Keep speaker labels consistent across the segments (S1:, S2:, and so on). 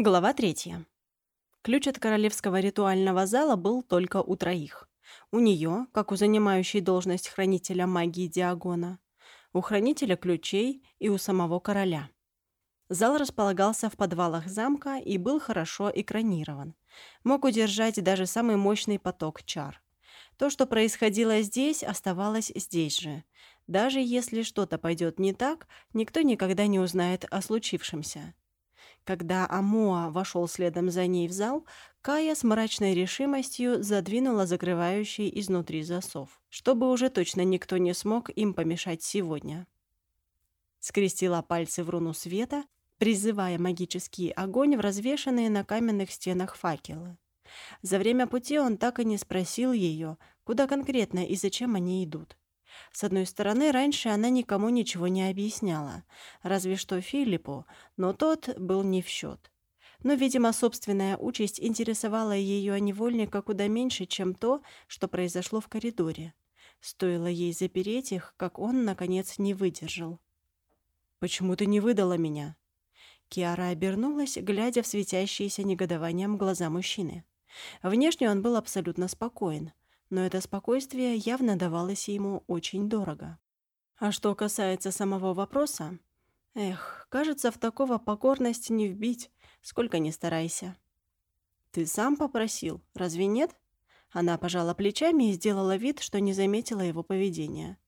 S1: Глава третья. Ключ от королевского ритуального зала был только у троих. У нее, как у занимающей должность хранителя магии Диагона, у хранителя ключей и у самого короля. Зал располагался в подвалах замка и был хорошо экранирован. Мог удержать даже самый мощный поток чар. То, что происходило здесь, оставалось здесь же. Даже если что-то пойдет не так, никто никогда не узнает о случившемся. Когда Амоа вошел следом за ней в зал, Кая с мрачной решимостью задвинула закрывающий изнутри засов, чтобы уже точно никто не смог им помешать сегодня. Скрестила пальцы в руну света, призывая магический огонь в развешанные на каменных стенах факелы. За время пути он так и не спросил ее, куда конкретно и зачем они идут. С одной стороны, раньше она никому ничего не объясняла, разве что Филиппу, но тот был не в счет. Но, видимо, собственная участь интересовала ее невольника куда меньше, чем то, что произошло в коридоре. Стоило ей запереть их, как он, наконец, не выдержал. «Почему ты не выдала меня?» Киара обернулась, глядя в светящиеся негодованием глаза мужчины. Внешне он был абсолютно спокоен, но это спокойствие явно давалось ему очень дорого. А что касается самого вопроса, эх, кажется, в такого покорность не вбить, сколько ни старайся. «Ты сам попросил, разве нет?» Она пожала плечами и сделала вид, что не заметила его поведения.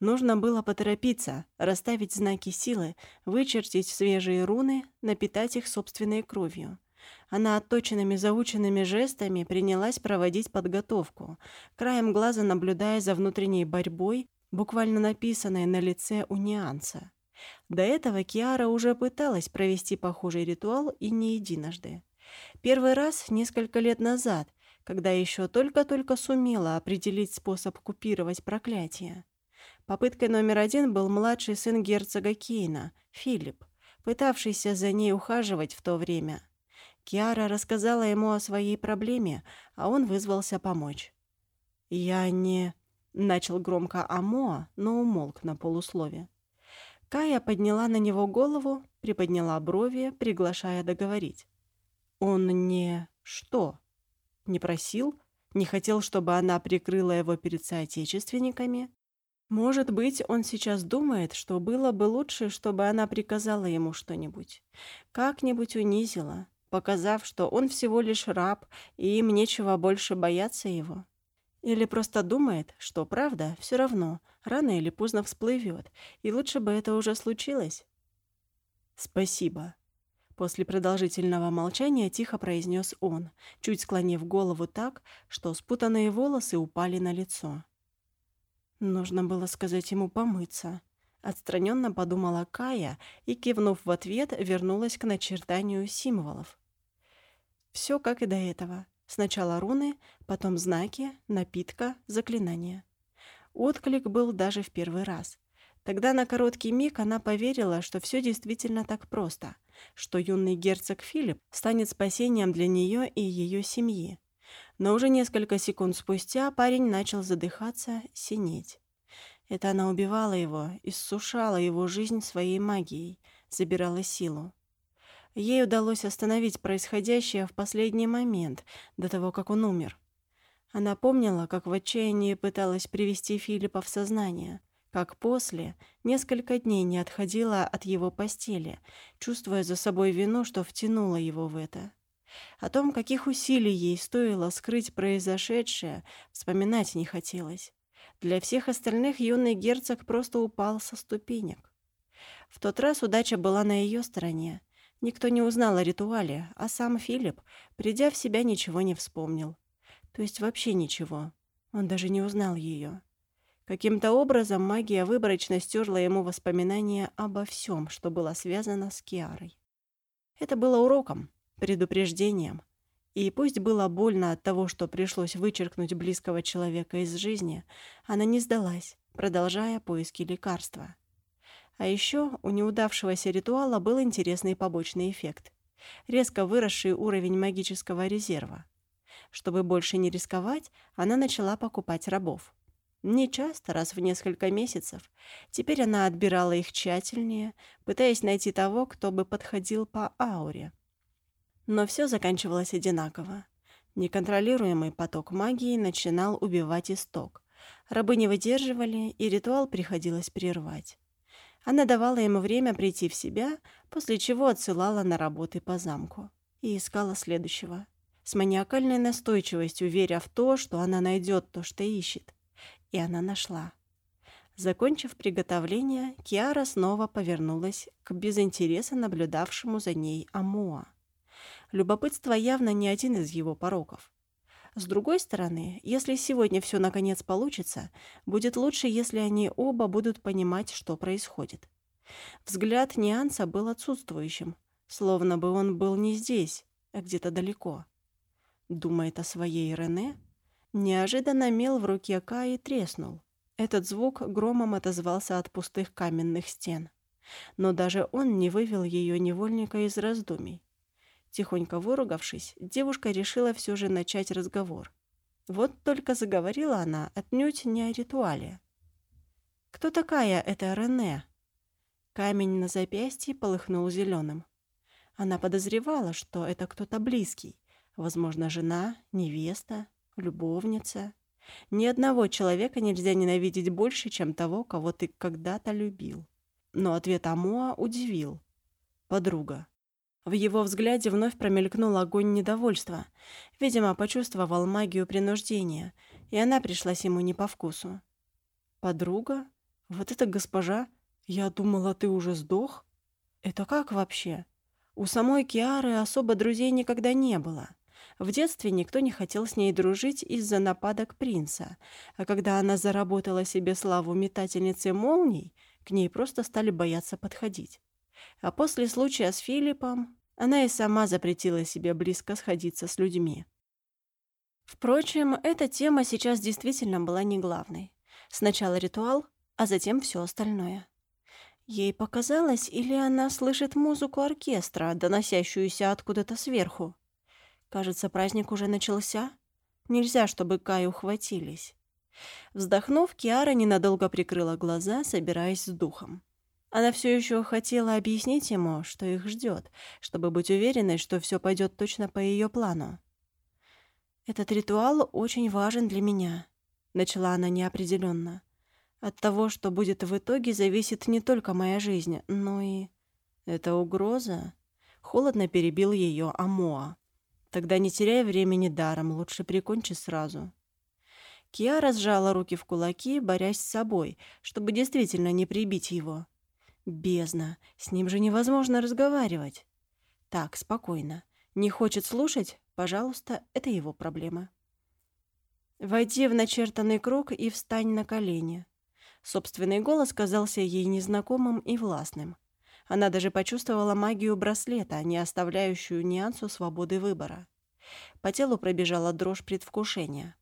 S1: Нужно было поторопиться, расставить знаки силы, вычертить свежие руны, напитать их собственной кровью. Она отточенными заученными жестами принялась проводить подготовку, краем глаза наблюдая за внутренней борьбой, буквально написанной на лице у Нианса. До этого Киара уже пыталась провести похожий ритуал и не единожды. Первый раз несколько лет назад, когда еще только-только сумела определить способ купировать проклятие. Попыткой номер один был младший сын герцога Кейна, Филипп, пытавшийся за ней ухаживать в то время. Киара рассказала ему о своей проблеме, а он вызвался помочь. «Я не...» — начал громко Амоа, но умолк на полуслове. Кая подняла на него голову, приподняла брови, приглашая договорить. «Он не... что? Не просил? Не хотел, чтобы она прикрыла его перед соотечественниками?» Может быть, он сейчас думает, что было бы лучше, чтобы она приказала ему что-нибудь. Как-нибудь унизила, показав, что он всего лишь раб, и им нечего больше бояться его. Или просто думает, что правда все равно, рано или поздно всплывет, и лучше бы это уже случилось. «Спасибо», — после продолжительного молчания тихо произнес он, чуть склонив голову так, что спутанные волосы упали на лицо. Нужно было сказать ему помыться. Отстраненно подумала Кая и, кивнув в ответ, вернулась к начертанию символов. Все как и до этого. Сначала руны, потом знаки, напитка, заклинания. Отклик был даже в первый раз. Тогда на короткий миг она поверила, что все действительно так просто, что юный герцог Филипп станет спасением для нее и ее семьи. Но уже несколько секунд спустя парень начал задыхаться, синеть. Это она убивала его, иссушала его жизнь своей магией, забирала силу. Ей удалось остановить происходящее в последний момент, до того, как он умер. Она помнила, как в отчаянии пыталась привести Филиппа в сознание, как после несколько дней не отходила от его постели, чувствуя за собой вину, что втянула его в это. О том, каких усилий ей стоило скрыть произошедшее, вспоминать не хотелось. Для всех остальных юный герцог просто упал со ступенек. В тот раз удача была на ее стороне. Никто не узнал о ритуале, а сам Филипп, придя в себя, ничего не вспомнил. То есть вообще ничего. Он даже не узнал ее. Каким-то образом магия выборочно стерла ему воспоминания обо всем, что было связано с Киарой. Это было уроком, предупреждением. И пусть было больно от того, что пришлось вычеркнуть близкого человека из жизни, она не сдалась, продолжая поиски лекарства. А еще у неудавшегося ритуала был интересный побочный эффект. Резко выросший уровень магического резерва. Чтобы больше не рисковать, она начала покупать рабов. Не часто, раз в несколько месяцев. Теперь она отбирала их тщательнее, пытаясь найти того, кто бы подходил по ауре. Но все заканчивалось одинаково. Неконтролируемый поток магии начинал убивать исток. Рабы не выдерживали, и ритуал приходилось прервать. Она давала ему время прийти в себя, после чего отсылала на работы по замку. И искала следующего. С маниакальной настойчивостью, веря в то, что она найдет то, что ищет и она нашла. Закончив приготовление, Киара снова повернулась к без интереса наблюдавшему за ней Амуа. Любопытство явно не один из его пороков. С другой стороны, если сегодня все наконец получится, будет лучше, если они оба будут понимать, что происходит. Взгляд Нианса был отсутствующим, словно бы он был не здесь, а где-то далеко. Думает о своей Рене? Неожиданно мел в руке Каи треснул. Этот звук громом отозвался от пустых каменных стен. Но даже он не вывел ее невольника из раздумий. Тихонько выругавшись, девушка решила все же начать разговор. Вот только заговорила она отнюдь не о ритуале. «Кто такая эта Рене?» Камень на запястье полыхнул зеленым. Она подозревала, что это кто-то близкий, возможно, жена, невеста, любовница. Ни одного человека нельзя ненавидеть больше, чем того, кого ты когда-то любил. Но ответ Амоа удивил. Подруга. В его взгляде вновь промелькнул огонь недовольства. Видимо, почувствовал магию принуждения, и она пришлась ему не по вкусу. «Подруга? Вот эта госпожа? Я думала, ты уже сдох? Это как вообще? У самой Киары особо друзей никогда не было. В детстве никто не хотел с ней дружить из-за нападок принца, а когда она заработала себе славу метательницы молний, к ней просто стали бояться подходить. А после случая с Филиппом она и сама запретила себе близко сходиться с людьми. Впрочем, эта тема сейчас действительно была не главной. Сначала ритуал, а затем все остальное. Ей показалось, или она слышит музыку оркестра, доносящуюся откуда-то сверху. Кажется, праздник уже начался. Нельзя, чтобы Кай ухватились. Вздохнув, Киара ненадолго прикрыла глаза, собираясь с духом. Она все еще хотела объяснить ему, что их ждет, чтобы быть уверенной, что все пойдет точно по ее плану. «Этот ритуал очень важен для меня», — начала она неопределенно. «От того, что будет в итоге, зависит не только моя жизнь, но и...» «Это угроза?» — холодно перебил ее Амоа. Тогда не теряй времени даром, лучше прикончи сразу. Киара сжала руки в кулаки, борясь с собой, чтобы действительно не прибить его. Бездна, с ним же невозможно разговаривать. Так, спокойно. Не хочет слушать? Пожалуйста, это его проблема. Войди в начертанный круг и встань на колени. Собственный голос казался ей незнакомым и властным. Она даже почувствовала магию браслета, не оставляющую нюансу свободы выбора. По телу пробежала дрожь предвкушения.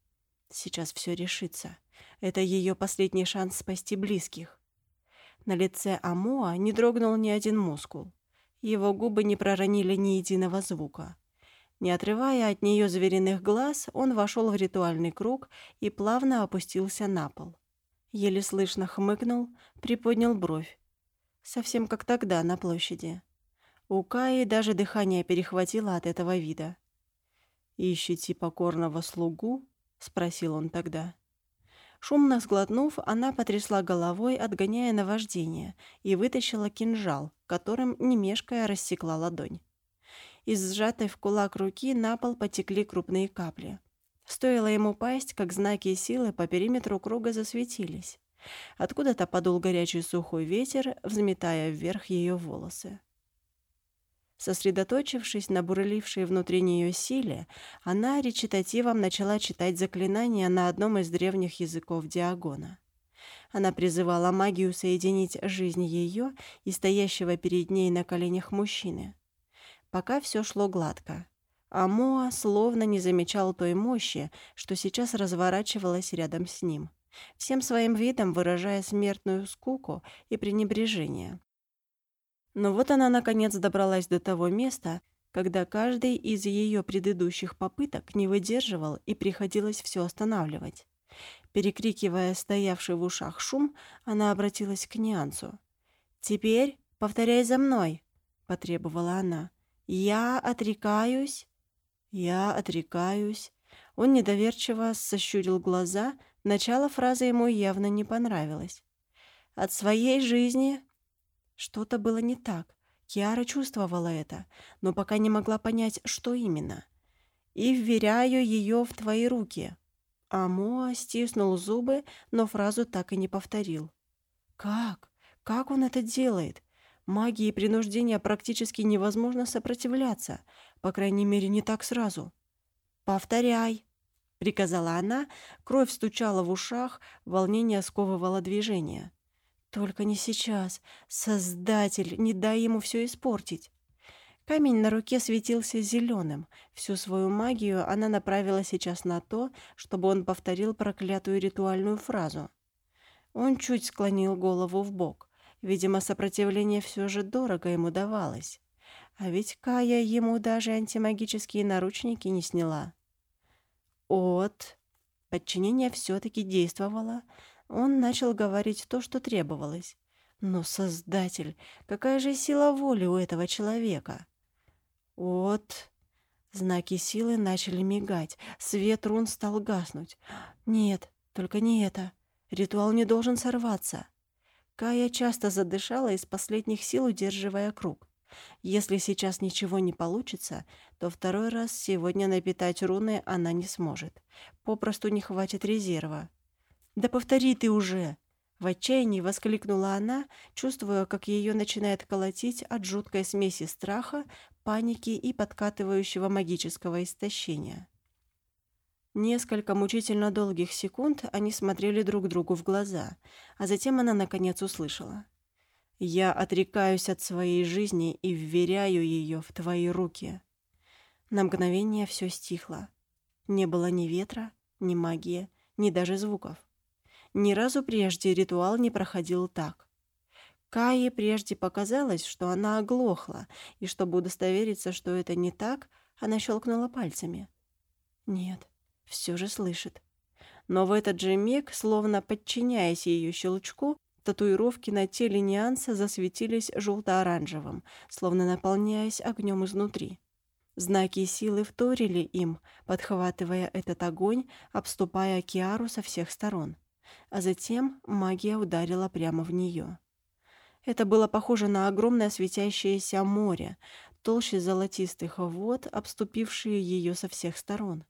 S1: Сейчас все решится. Это ее последний шанс спасти близких. На лице Амоа не дрогнул ни один мускул. Его губы не проронили ни единого звука. Не отрывая от нее звериных глаз, он вошел в ритуальный круг и плавно опустился на пол. Еле слышно хмыкнул, приподнял бровь, Совсем как тогда, на площади. У Каи даже дыхание перехватило от этого вида. «Ищете покорного слугу?» — спросил он тогда. Шумно сглотнув, она потрясла головой, отгоняя наваждение, и вытащила кинжал, которым, не мешкая, рассекла ладонь. Из сжатой в кулак руки на пол потекли крупные капли. Стоило ему пасть, как знаки силы по периметру круга засветились. Откуда-то подул горячий сухой ветер, взметая вверх ее волосы. Сосредоточившись на бурлившей внутри нее силе, она речитативом начала читать заклинания на одном из древних языков Диагона. Она призывала магию соединить жизнь ее и стоящего перед ней на коленях мужчины. Пока все шло гладко. А Моа словно не замечал той мощи, что сейчас разворачивалась рядом с ним всем своим видом выражая смертную скуку и пренебрежение. Но вот она, наконец, добралась до того места, когда каждый из ее предыдущих попыток не выдерживал и приходилось все останавливать. Перекрикивая стоявший в ушах шум, она обратилась к Нянцу. «Теперь повторяй за мной», — потребовала она. «Я отрекаюсь...» «Я отрекаюсь...» Он недоверчиво сощурил глаза, начало фразы ему явно не понравилось. «От своей жизни...» Что-то было не так. Киара чувствовала это, но пока не могла понять, что именно. «И вверяю ее в твои руки», Амоа стиснул зубы, но фразу так и не повторил. «Как? Как он это делает? Магии принуждения практически невозможно сопротивляться, по крайней мере, не так сразу». «Повторяй», — приказала она, кровь стучала в ушах, волнение сковывало движение. «Только не сейчас. Создатель, не дай ему все испортить». Камень на руке светился зеленым. Всю свою магию она направила сейчас на то, чтобы он повторил проклятую ритуальную фразу. Он чуть склонил голову в бок. Видимо, сопротивление все же дорого ему давалось. А ведь Кая ему даже антимагические наручники не сняла. От... Подчинение все-таки действовало. Он начал говорить то, что требовалось. Но, Создатель, какая же сила воли у этого человека? Вот. Знаки силы начали мигать. Свет рун стал гаснуть. Нет, только не это. Ритуал не должен сорваться. Кая часто задышала из последних сил, удерживая круг. Если сейчас ничего не получится, то второй раз сегодня напитать руны она не сможет. Попросту не хватит резерва. «Да повтори ты уже!» В отчаянии воскликнула она, чувствуя, как ее начинает колотить от жуткой смеси страха, паники и подкатывающего магического истощения. Несколько мучительно долгих секунд они смотрели друг другу в глаза, а затем она наконец услышала. «Я отрекаюсь от своей жизни и вверяю ее в твои руки». На мгновение все стихло. Не было ни ветра, ни магии, ни даже звуков. Ни разу прежде ритуал не проходил так. Кае прежде показалось, что она оглохла, и чтобы удостовериться, что это не так, она щелкнула пальцами. Нет, все же слышит. Но в этот же миг, словно подчиняясь ее щелчку, татуировки на теле Нианса засветились желто-оранжевым, словно наполняясь огнем изнутри. Знаки силы вторили им, подхватывая этот огонь, обступая Киару со всех сторон а затем магия ударила прямо в нее. Это было похоже на огромное светящееся море, толще золотистых вод, обступившие ее со всех сторон.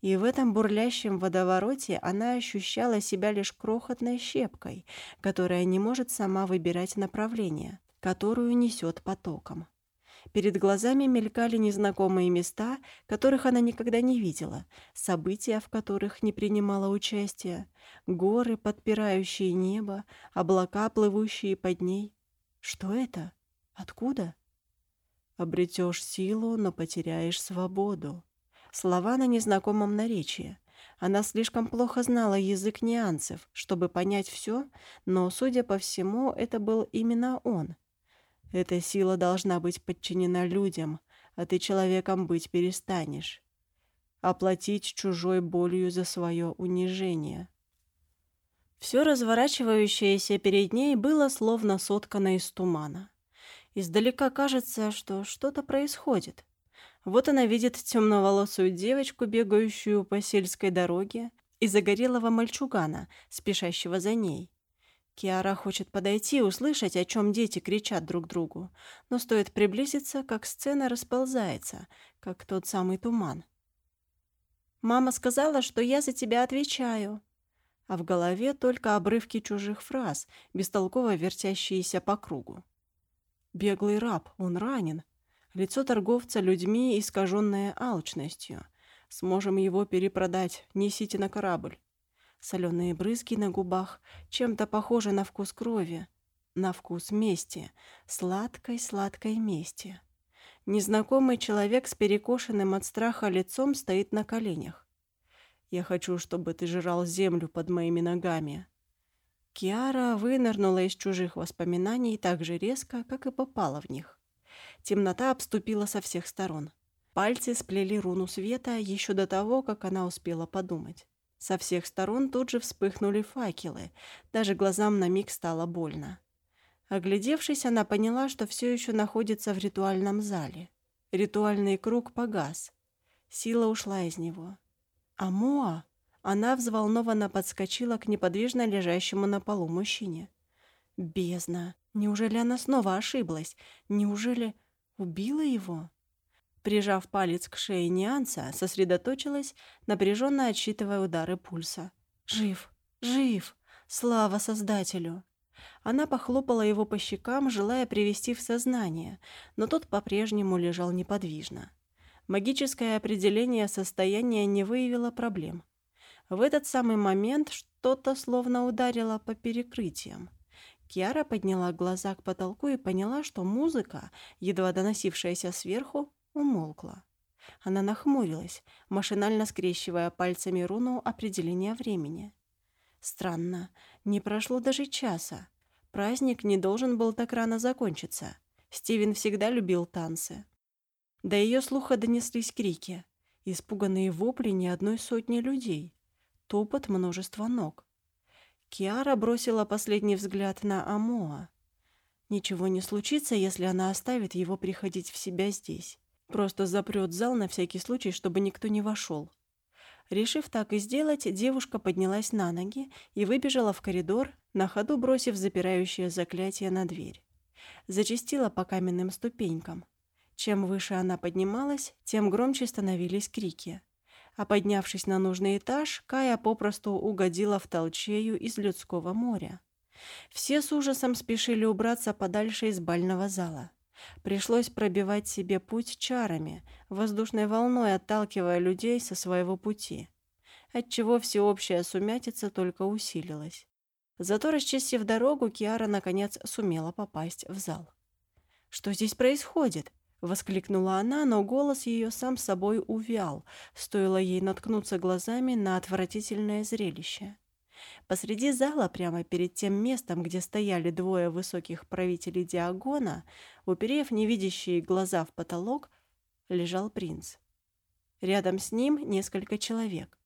S1: И в этом бурлящем водовороте она ощущала себя лишь крохотной щепкой, которая не может сама выбирать направление, которую несет потоком. Перед глазами мелькали незнакомые места, которых она никогда не видела, события, в которых не принимала участия, горы, подпирающие небо, облака, плывущие под ней. Что это? Откуда? Обретешь силу, но потеряешь свободу. Слова на незнакомом наречии. Она слишком плохо знала язык нюансов, чтобы понять все, но, судя по всему, это был именно он — эта сила должна быть подчинена людям, а ты человеком быть перестанешь. Оплатить чужой болью за свое унижение. Все разворачивающееся перед ней было словно соткано из тумана. Издалека кажется, что что-то происходит. Вот она видит темноволосую девочку, бегающую по сельской дороге, и загорелого мальчугана, спешащего за ней. Киара хочет подойти, услышать, о чем дети кричат друг другу, но стоит приблизиться, как сцена расползается, как тот самый туман. «Мама сказала, что я за тебя отвечаю», а в голове только обрывки чужих фраз, бестолково вертящиеся по кругу. Беглый раб, он ранен. Лицо торговца людьми, искаженное алчностью. Сможем его перепродать, несите на корабль. Соленые брызги на губах, чем-то похожи на вкус крови, на вкус мести, сладкой-сладкой мести. Незнакомый человек с перекошенным от страха лицом стоит на коленях. «Я хочу, чтобы ты жрал землю под моими ногами». Киара вынырнула из чужих воспоминаний так же резко, как и попала в них. Темнота обступила со всех сторон. Пальцы сплели руну света еще до того, как она успела подумать. Со всех сторон тут же вспыхнули факелы, даже глазам на миг стало больно. Оглядевшись, она поняла, что все еще находится в ритуальном зале. Ритуальный круг погас. Сила ушла из него. А Моа, она взволнованно подскочила к неподвижно лежащему на полу мужчине. Бездна! Неужели она снова ошиблась? Неужели убила его? Прижав палец к шее Нианца, сосредоточилась, напряженно отсчитывая удары пульса. «Жив! Жив! Слава Создателю!» Она похлопала его по щекам, желая привести в сознание, но тот по-прежнему лежал неподвижно. Магическое определение состояния не выявило проблем. В этот самый момент что-то словно ударило по перекрытиям. Киара подняла глаза к потолку и поняла, что музыка, едва доносившаяся сверху, умолкла. Она нахмурилась, машинально скрещивая пальцами руну определения времени. Странно, не прошло даже часа. Праздник не должен был так рано закончиться. Стивен всегда любил танцы. До ее слуха донеслись крики, испуганные вопли ни одной сотни людей, топот множества ног. Киара бросила последний взгляд на Амоа. Ничего не случится, если она оставит его приходить в себя здесь. Просто запрет зал на всякий случай, чтобы никто не вошел. Решив так и сделать, девушка поднялась на ноги и выбежала в коридор, на ходу бросив запирающее заклятие на дверь. Зачастила по каменным ступенькам. Чем выше она поднималась, тем громче становились крики. А поднявшись на нужный этаж, Кая попросту угодила в толчею из людского моря. Все с ужасом спешили убраться подальше из бального зала. Пришлось пробивать себе путь чарами, воздушной волной отталкивая людей со своего пути, отчего всеобщая сумятица только усилилась. Зато, расчистив дорогу, Киара наконец сумела попасть в зал. «Что здесь происходит?» — воскликнула она, но голос ее сам собой увял, стоило ей наткнуться глазами на отвратительное зрелище. Посреди зала, прямо перед тем местом, где стояли двое высоких правителей Диагона, уперев невидящие глаза в потолок, лежал принц. Рядом с ним несколько человек.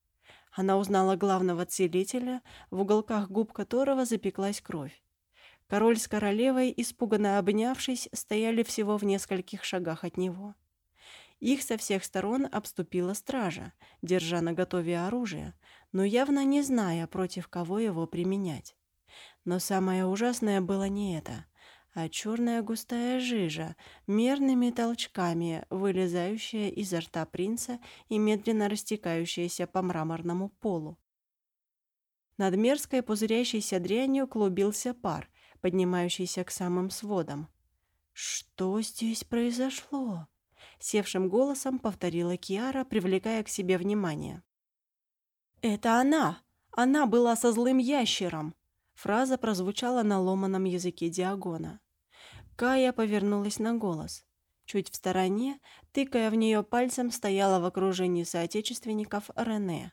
S1: Она узнала главного целителя, в уголках губ которого запеклась кровь. Король с королевой, испуганно обнявшись, стояли всего в нескольких шагах от него. Их со всех сторон обступила стража, держа наготове оружие, но явно не зная, против кого его применять. Но самое ужасное было не это, а черная густая жижа, мерными толчками, вылезающая изо рта принца и медленно растекающаяся по мраморному полу. Над мерзкой пузырящейся дрянью клубился пар, поднимающийся к самым сводам. «Что здесь произошло?» — севшим голосом повторила Киара, привлекая к себе внимание. «Это она! Она была со злым ящером!» Фраза прозвучала на ломаном языке Диагона. Кая повернулась на голос. Чуть в стороне, тыкая в нее пальцем, стояла в окружении соотечественников Рене.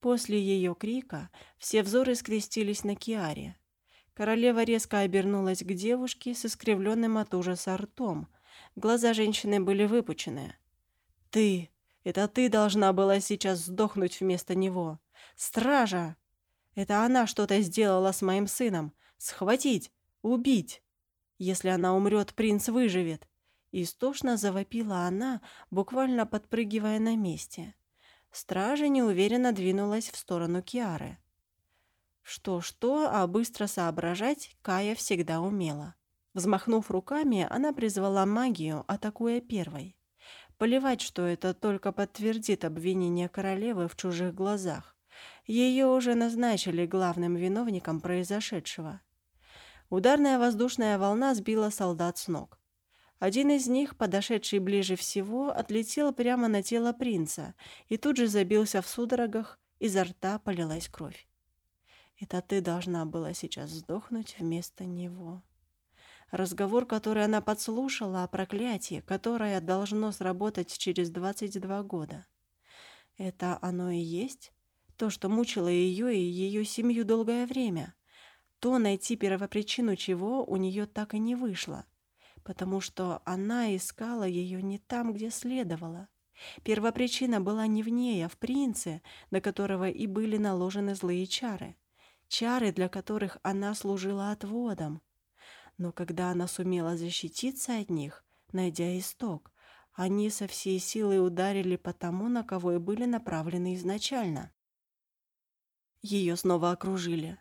S1: После ее крика все взоры скрестились на Киаре. Королева резко обернулась к девушке с искривленным от ужаса ртом. Глаза женщины были выпучены. «Ты! Это ты должна была сейчас сдохнуть вместо него. Стража! Это она что-то сделала с моим сыном. Схватить! Убить! Если она умрет, принц выживет!» Истошно завопила она, буквально подпрыгивая на месте. Стража неуверенно двинулась в сторону Киары. Что-что, а быстро соображать Кая всегда умела. Взмахнув руками, она призвала магию, атакуя первой. Поливать, что это только подтвердит обвинение королевы в чужих глазах. Ее уже назначили главным виновником произошедшего. Ударная воздушная волна сбила солдат с ног. Один из них, подошедший ближе всего, отлетел прямо на тело принца и тут же забился в судорогах, изо рта полилась кровь. «Это ты должна была сейчас сдохнуть вместо него». Разговор, который она подслушала о проклятии, которое должно сработать через 22 года. Это оно и есть? То, что мучило ее и ее семью долгое время. То найти первопричину чего у нее так и не вышло. Потому что она искала ее не там, где следовало. Первопричина была не в ней, а в принце, на которого и были наложены злые чары. Чары, для которых она служила отводом. Но когда она сумела защититься от них, найдя исток, они со всей силой ударили по тому, на кого и были направлены изначально. Ее снова окружили.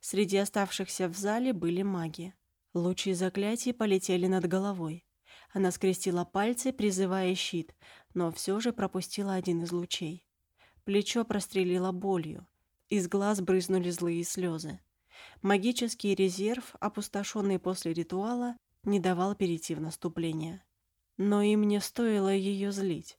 S1: Среди оставшихся в зале были маги. Лучи заклятий полетели над головой. Она скрестила пальцы, призывая щит, но все же пропустила один из лучей. Плечо прострелило болью. Из глаз брызнули злые слезы. Магический резерв, опустошенный после ритуала, не давал перейти в наступление. Но им не стоило ее злить.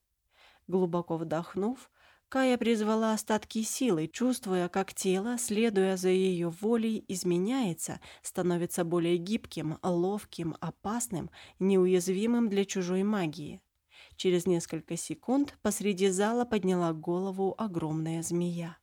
S1: Глубоко вдохнув, Кая призвала остатки силы, чувствуя, как тело, следуя за ее волей, изменяется, становится более гибким, ловким, опасным, неуязвимым для чужой магии. Через несколько секунд посреди зала подняла голову огромная змея.